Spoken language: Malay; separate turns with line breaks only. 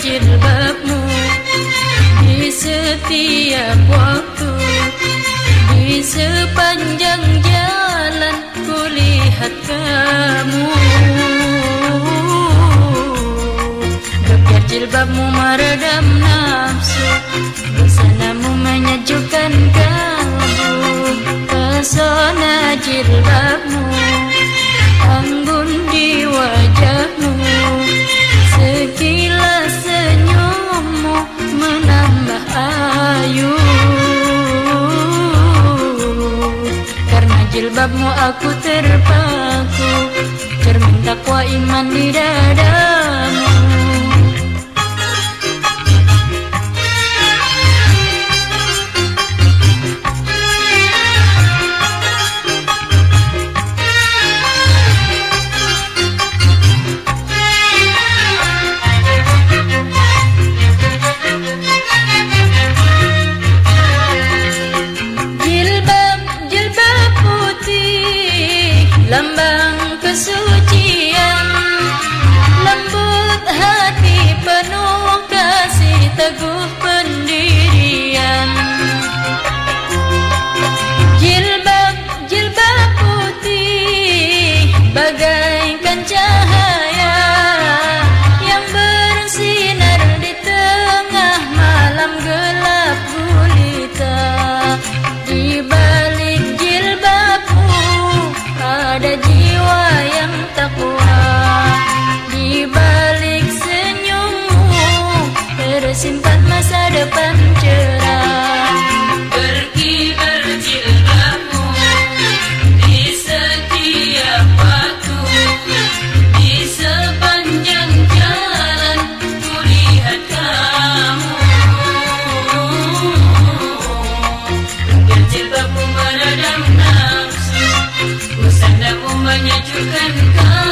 jilbabmu. Di setiap waktu Di sepanjang jalan ku lihat kamu. Gepiar jilbabmu meredam nafsu Besanamu menyejukkan kamu Pesona jilbabmu Anggun di wajah aku terpaku Cermin takwa iman di dalam lambang kesuci. gone.